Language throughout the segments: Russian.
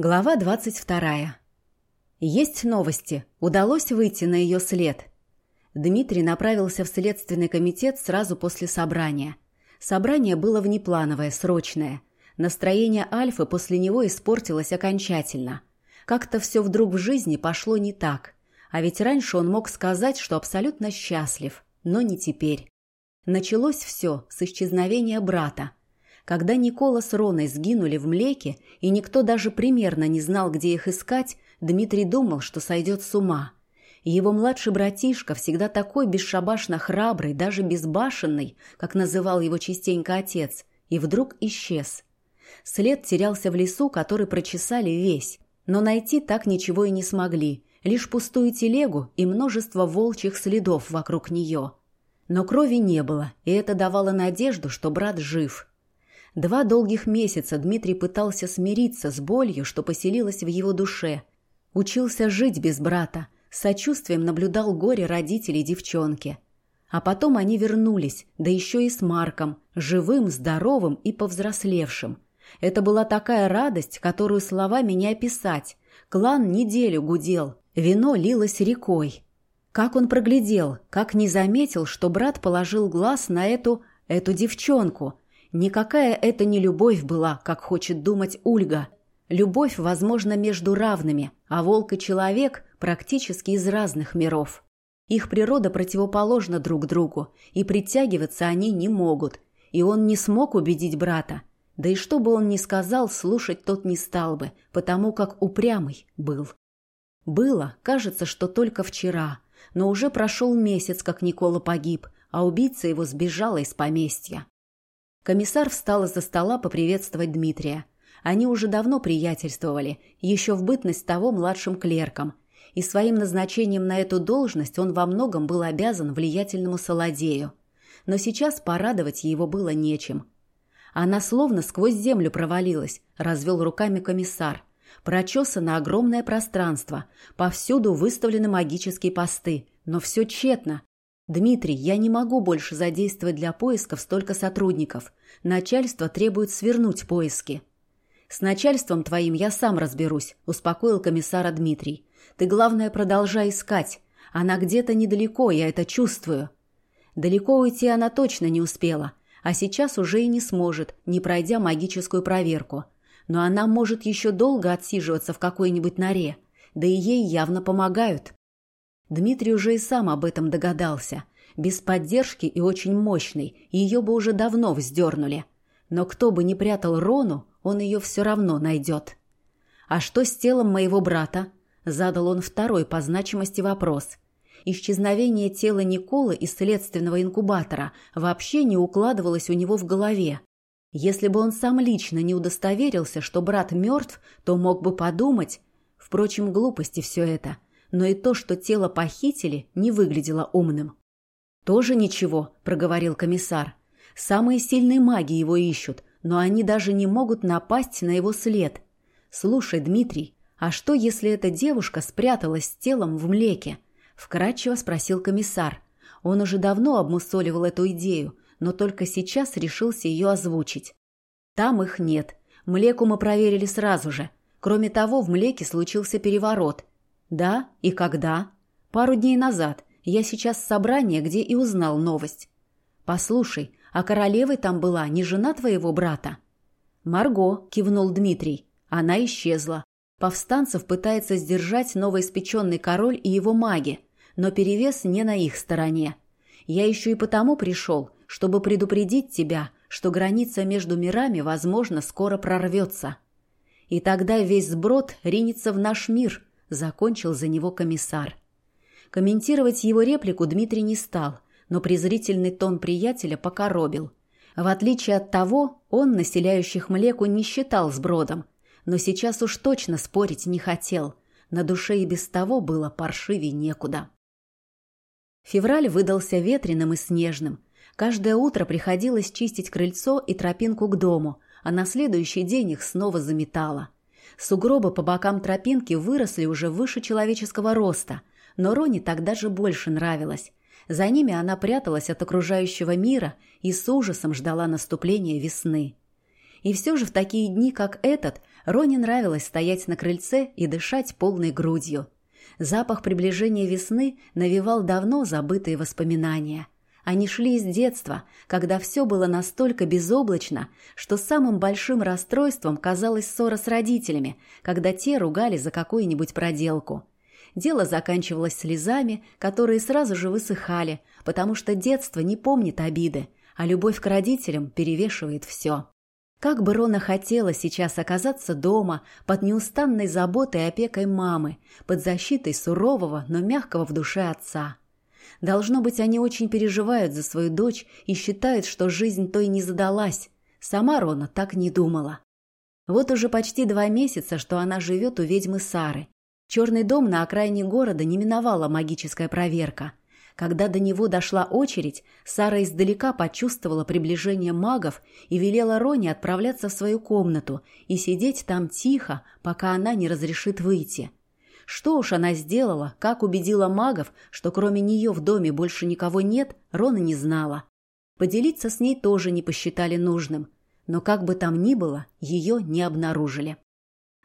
Глава 22. Есть новости. Удалось выйти на ее след. Дмитрий направился в следственный комитет сразу после собрания. Собрание было внеплановое, срочное. Настроение Альфы после него испортилось окончательно. Как-то все вдруг в жизни пошло не так. А ведь раньше он мог сказать, что абсолютно счастлив. Но не теперь. Началось все с исчезновения брата. Когда Никола с Роной сгинули в млеке, и никто даже примерно не знал, где их искать, Дмитрий думал, что сойдет с ума. его младший братишка, всегда такой бесшабашно храбрый, даже безбашенный, как называл его частенько отец, и вдруг исчез. След терялся в лесу, который прочесали весь, но найти так ничего и не смогли, лишь пустую телегу и множество волчьих следов вокруг нее. Но крови не было, и это давало надежду, что брат жив – Два долгих месяца Дмитрий пытался смириться с болью, что поселилась в его душе. Учился жить без брата, с сочувствием наблюдал горе родителей девчонки. А потом они вернулись, да еще и с Марком, живым, здоровым и повзрослевшим. Это была такая радость, которую словами не описать. Клан неделю гудел, вино лилось рекой. Как он проглядел, как не заметил, что брат положил глаз на эту, эту девчонку – Никакая это не любовь была, как хочет думать Ульга. Любовь, возможно, между равными, а волк и человек практически из разных миров. Их природа противоположна друг другу, и притягиваться они не могут. И он не смог убедить брата. Да и что бы он ни сказал, слушать тот не стал бы, потому как упрямый был. Было, кажется, что только вчера, но уже прошел месяц, как Никола погиб, а убийца его сбежала из поместья. Комиссар встал из-за стола поприветствовать Дмитрия. Они уже давно приятельствовали, еще в бытность того младшим клерком. И своим назначением на эту должность он во многом был обязан влиятельному Солодею. Но сейчас порадовать его было нечем. Она словно сквозь землю провалилась, развел руками комиссар. Прочесано огромное пространство, повсюду выставлены магические посты, но все тщетно. «Дмитрий, я не могу больше задействовать для поисков столько сотрудников. Начальство требует свернуть поиски». «С начальством твоим я сам разберусь», – успокоил комиссара Дмитрий. «Ты, главное, продолжай искать. Она где-то недалеко, я это чувствую». Далеко уйти она точно не успела, а сейчас уже и не сможет, не пройдя магическую проверку. Но она может еще долго отсиживаться в какой-нибудь норе, да и ей явно помогают. Дмитрий уже и сам об этом догадался. Без поддержки и очень мощной, ее бы уже давно вздернули. Но кто бы ни прятал Рону, он ее все равно найдет. «А что с телом моего брата?» – задал он второй по значимости вопрос. Исчезновение тела Николы из следственного инкубатора вообще не укладывалось у него в голове. Если бы он сам лично не удостоверился, что брат мертв, то мог бы подумать... Впрочем, глупости все это – но и то, что тело похитили, не выглядело умным. «Тоже ничего», — проговорил комиссар. «Самые сильные маги его ищут, но они даже не могут напасть на его след. Слушай, Дмитрий, а что, если эта девушка спряталась с телом в млеке?» — вкратчиво спросил комиссар. Он уже давно обмусоливал эту идею, но только сейчас решился ее озвучить. «Там их нет. Млеку мы проверили сразу же. Кроме того, в млеке случился переворот, «Да? И когда?» «Пару дней назад. Я сейчас с собрания, где и узнал новость». «Послушай, а королевой там была не жена твоего брата?» «Марго», — кивнул Дмитрий. «Она исчезла. Повстанцев пытается сдержать новоиспеченный король и его маги, но перевес не на их стороне. Я еще и потому пришел, чтобы предупредить тебя, что граница между мирами, возможно, скоро прорвется. И тогда весь сброд ринется в наш мир, закончил за него комиссар. Комментировать его реплику Дмитрий не стал, но презрительный тон приятеля покоробил. В отличие от того, он населяющих Млеку не считал сбродом, но сейчас уж точно спорить не хотел. На душе и без того было паршивей некуда. Февраль выдался ветреным и снежным. Каждое утро приходилось чистить крыльцо и тропинку к дому, а на следующий день их снова заметало – Сугробы по бокам тропинки выросли уже выше человеческого роста, но Роне так даже больше нравилось. За ними она пряталась от окружающего мира и с ужасом ждала наступления весны. И все же в такие дни, как этот, Роне нравилось стоять на крыльце и дышать полной грудью. Запах приближения весны навевал давно забытые воспоминания. Они шли из детства, когда все было настолько безоблачно, что самым большим расстройством казалась ссора с родителями, когда те ругали за какую-нибудь проделку. Дело заканчивалось слезами, которые сразу же высыхали, потому что детство не помнит обиды, а любовь к родителям перевешивает все. Как бы Рона хотела сейчас оказаться дома, под неустанной заботой и опекой мамы, под защитой сурового, но мягкого в душе отца. Должно быть, они очень переживают за свою дочь и считают, что жизнь той не задалась. Сама Рона так не думала. Вот уже почти два месяца, что она живет у ведьмы Сары. Черный дом на окраине города не миновала магическая проверка. Когда до него дошла очередь, Сара издалека почувствовала приближение магов и велела Роне отправляться в свою комнату и сидеть там тихо, пока она не разрешит выйти. Что уж она сделала, как убедила магов, что кроме нее в доме больше никого нет, Рона не знала. Поделиться с ней тоже не посчитали нужным, но как бы там ни было, ее не обнаружили.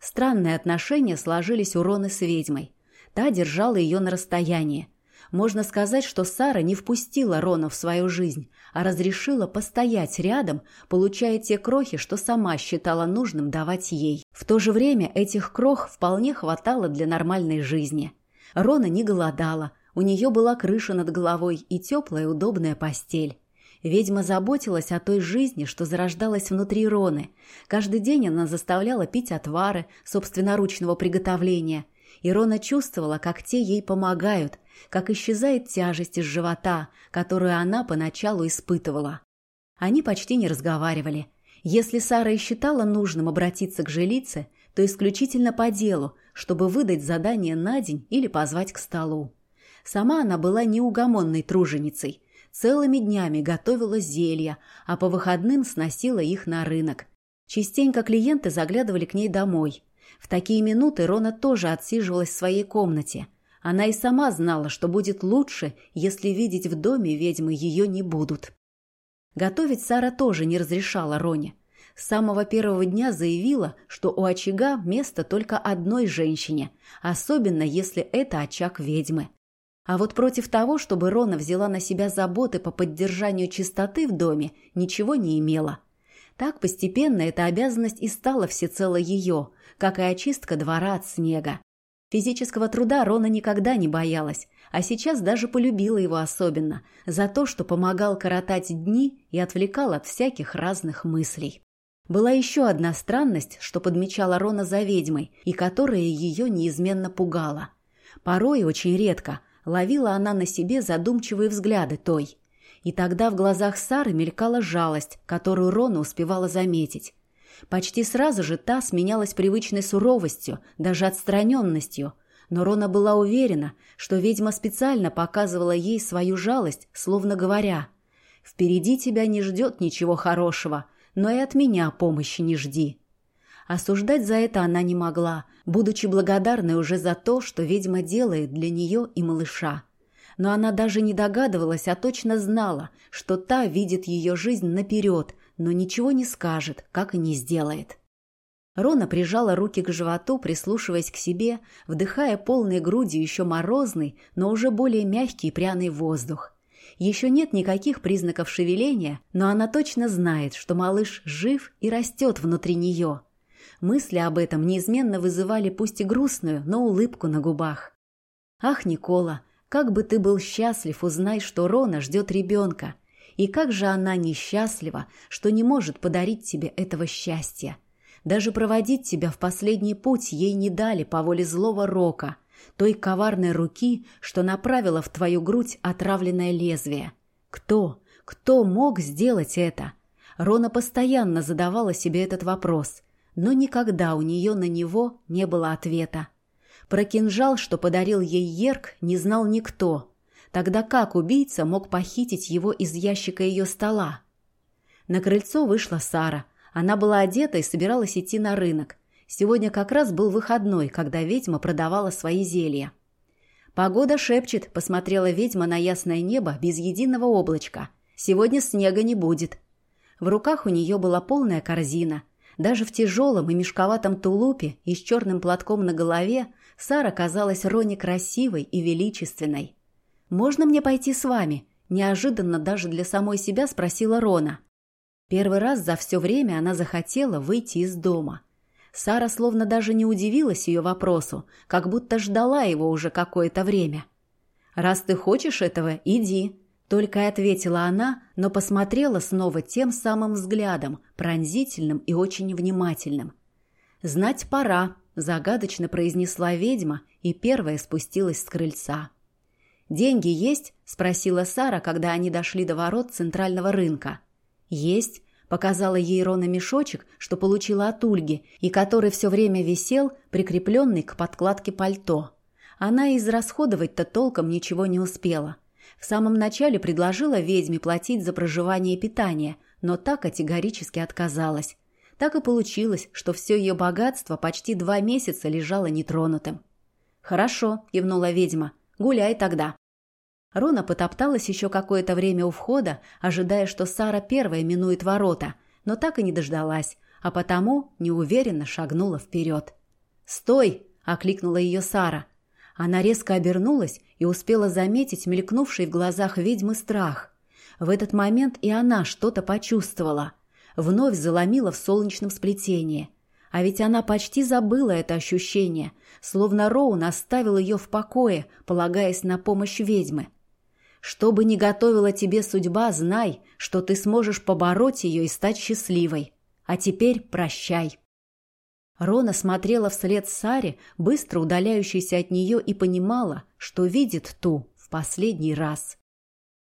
Странные отношения сложились у Роны с ведьмой. Та держала ее на расстоянии, можно сказать, что Сара не впустила Рона в свою жизнь, а разрешила постоять рядом, получая те крохи, что сама считала нужным давать ей. В то же время этих крох вполне хватало для нормальной жизни. Рона не голодала, у нее была крыша над головой и теплая удобная постель. Ведьма заботилась о той жизни, что зарождалась внутри Роны. Каждый день она заставляла пить отвары собственноручного приготовления. И Рона чувствовала, как те ей помогают, как исчезает тяжесть из живота, которую она поначалу испытывала. Они почти не разговаривали. Если Сара и считала нужным обратиться к жилице, то исключительно по делу, чтобы выдать задание на день или позвать к столу. Сама она была неугомонной труженицей. Целыми днями готовила зелья, а по выходным сносила их на рынок. Частенько клиенты заглядывали к ней домой. В такие минуты Рона тоже отсиживалась в своей комнате – она и сама знала, что будет лучше, если видеть в доме ведьмы ее не будут. Готовить Сара тоже не разрешала Роне. С самого первого дня заявила, что у очага место только одной женщине, особенно если это очаг ведьмы. А вот против того, чтобы Рона взяла на себя заботы по поддержанию чистоты в доме, ничего не имела. Так постепенно эта обязанность и стала всецело ее, как и очистка двора от снега. Физического труда Рона никогда не боялась, а сейчас даже полюбила его особенно за то, что помогал коротать дни и отвлекал от всяких разных мыслей. Была еще одна странность, что подмечала Рона за ведьмой и которая ее неизменно пугала. Порой, очень редко, ловила она на себе задумчивые взгляды той. И тогда в глазах Сары мелькала жалость, которую Рона успевала заметить. Почти сразу же та сменялась привычной суровостью, даже отстраненностью. Но Рона была уверена, что ведьма специально показывала ей свою жалость, словно говоря «Впереди тебя не ждет ничего хорошего, но и от меня помощи не жди». Осуждать за это она не могла, будучи благодарной уже за то, что ведьма делает для нее и малыша. Но она даже не догадывалась, а точно знала, что та видит ее жизнь наперед но ничего не скажет, как и не сделает. Рона прижала руки к животу, прислушиваясь к себе, вдыхая полной грудью еще морозный, но уже более мягкий и пряный воздух. Еще нет никаких признаков шевеления, но она точно знает, что малыш жив и растет внутри нее. Мысли об этом неизменно вызывали пусть и грустную, но улыбку на губах. «Ах, Никола, как бы ты был счастлив, узнай, что Рона ждет ребенка. И как же она несчастлива, что не может подарить тебе этого счастья. Даже проводить тебя в последний путь ей не дали по воле злого рока, той коварной руки, что направила в твою грудь отравленное лезвие. Кто, кто мог сделать это? Рона постоянно задавала себе этот вопрос, но никогда у нее на него не было ответа. Про кинжал, что подарил ей Ерк, не знал никто, Тогда как убийца мог похитить его из ящика ее стола? На крыльцо вышла Сара. Она была одета и собиралась идти на рынок. Сегодня как раз был выходной, когда ведьма продавала свои зелья. «Погода шепчет», — посмотрела ведьма на ясное небо без единого облачка. «Сегодня снега не будет». В руках у нее была полная корзина. Даже в тяжелом и мешковатом тулупе и с черным платком на голове Сара казалась Роне красивой и величественной. «Можно мне пойти с вами?» – неожиданно даже для самой себя спросила Рона. Первый раз за все время она захотела выйти из дома. Сара словно даже не удивилась ее вопросу, как будто ждала его уже какое-то время. «Раз ты хочешь этого, иди», — только и ответила она, но посмотрела снова тем самым взглядом, пронзительным и очень внимательным. «Знать пора», — загадочно произнесла ведьма и первая спустилась с крыльца. «Деньги есть?» — спросила Сара, когда они дошли до ворот центрального рынка. «Есть», — показала ей Рона мешочек, что получила от Ульги, и который все время висел, прикрепленный к подкладке пальто. Она израсходовать-то толком ничего не успела. В самом начале предложила ведьме платить за проживание и питание, но та категорически отказалась. Так и получилось, что все ее богатство почти два месяца лежало нетронутым. «Хорошо», — кивнула ведьма, — «гуляй тогда». Рона потопталась еще какое-то время у входа, ожидая, что Сара первая минует ворота, но так и не дождалась, а потому неуверенно шагнула вперед. «Стой!» — окликнула ее Сара. Она резко обернулась и успела заметить мелькнувший в глазах ведьмы страх. В этот момент и она что-то почувствовала. Вновь заломила в солнечном сплетении. А ведь она почти забыла это ощущение, словно Роун оставил ее в покое, полагаясь на помощь ведьмы. Что бы ни готовила тебе судьба, знай, что ты сможешь побороть ее и стать счастливой. А теперь прощай. Рона смотрела вслед Саре, быстро удаляющейся от нее, и понимала, что видит ту в последний раз.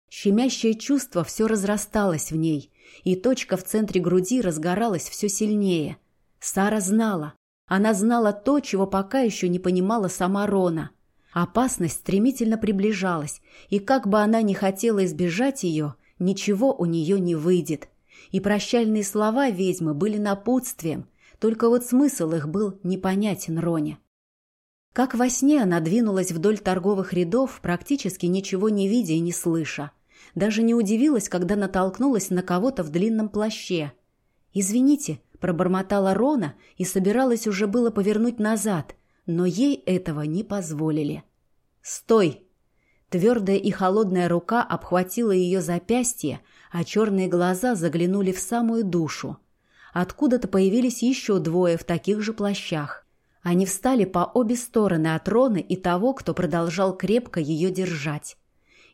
Щемящее чувство все разрасталось в ней, и точка в центре груди разгоралась все сильнее. Сара знала. Она знала то, чего пока еще не понимала сама Рона. Опасность стремительно приближалась, и как бы она ни хотела избежать ее, ничего у нее не выйдет. И прощальные слова ведьмы были напутствием, только вот смысл их был непонятен Роне. Как во сне она двинулась вдоль торговых рядов, практически ничего не видя и не слыша. Даже не удивилась, когда натолкнулась на кого-то в длинном плаще. «Извините», — пробормотала Рона и собиралась уже было повернуть назад, но ей этого не позволили. «Стой!» Твердая и холодная рука обхватила ее запястье, а черные глаза заглянули в самую душу. Откуда-то появились еще двое в таких же плащах. Они встали по обе стороны от Роны и того, кто продолжал крепко ее держать.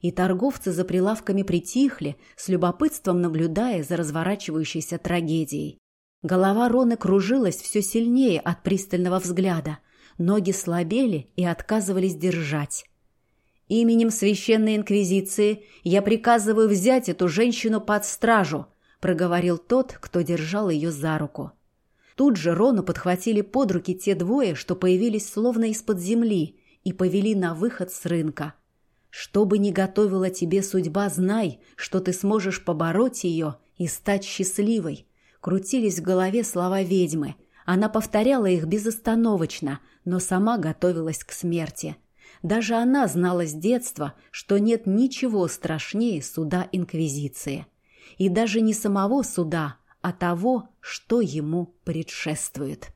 И торговцы за прилавками притихли, с любопытством наблюдая за разворачивающейся трагедией. Голова Роны кружилась все сильнее от пристального взгляда. Ноги слабели и отказывались держать. «Именем Священной Инквизиции я приказываю взять эту женщину под стражу», проговорил тот, кто держал ее за руку. Тут же Рону подхватили под руки те двое, что появились словно из-под земли, и повели на выход с рынка. «Что бы ни готовила тебе судьба, знай, что ты сможешь побороть ее и стать счастливой», крутились в голове слова ведьмы. Она повторяла их безостановочно, но сама готовилась к смерти. Даже она знала с детства, что нет ничего страшнее суда Инквизиции. И даже не самого суда, а того, что ему предшествует.